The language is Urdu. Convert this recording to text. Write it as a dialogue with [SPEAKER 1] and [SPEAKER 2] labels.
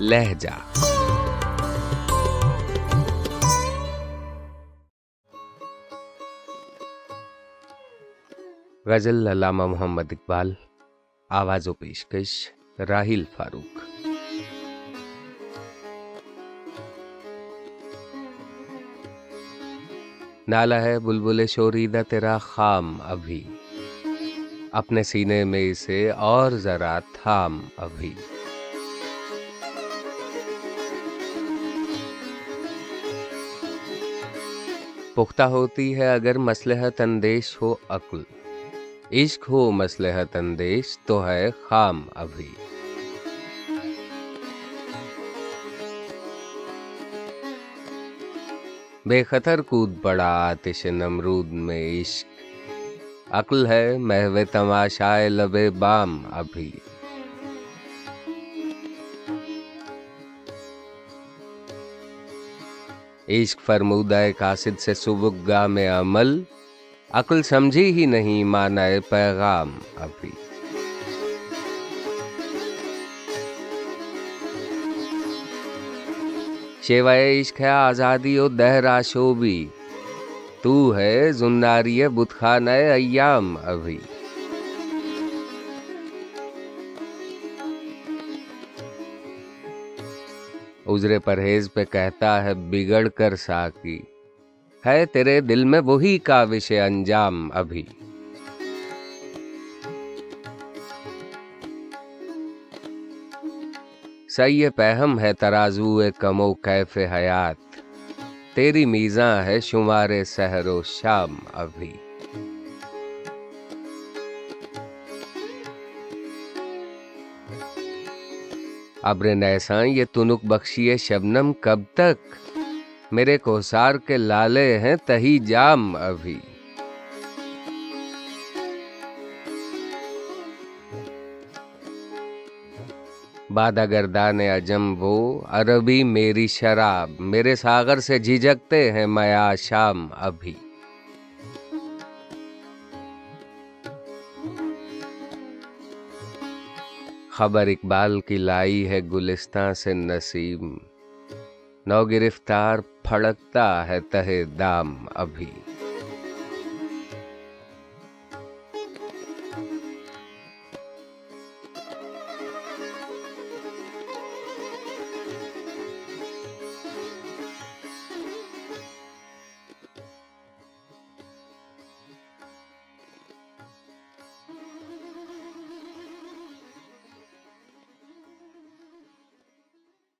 [SPEAKER 1] لہجہ۔ غزل علامہ محمد اقبال، آواز و پیشکش راہیل فاروق۔ نالا ہے بلبل شوریدہ تیرا خام ابھی۔ اپنے سینے میں اسے اور ذرا تھام ابھی۔ پختہ ہوتی ہے اگر مسلحت اندیش ہو عقل۔ عشق ہو مسلحت اندیش تو ہے خام ابھی۔ بے خطر کود پڑا آتش نمرود میں عشق۔ عقل ہے محو تماشائے لب بام ابھی۔ عشق فرمودہ قاصد سے سبگا میں عمل، عقل سمجھی ہی نہیں مانا پیغام ابھی۔ شیوائے عشق ہے آزادی و دہرا شوبی تو ہے زناری بتخانہ ایام ابھی۔ عذر پرہیز پہ کہتا ہے، بگڑ کر ساکی ہے تیرے دل میں وہی کاوش انجام ابھی۔ سی پہم ہے ترازو کمو کیف حیات۔ تیری میزاں ہے شمار سحر و شام ابھی۔ ابر نیساں یہ تنک بخشیے شبنم کب تک؟ میرے کوسار کے لالے ہیں تہی جام ابھی۔ بادہ گردان اجم وہ، عربی میری شراب، میرے ساگر سے جھجکتے ہیں میا شام ابھی۔ خبر اقبال کی لائی ہے گلستان سے نسیم۔ نو گرفتار پھڑکتا ہے تہ دام ابھی۔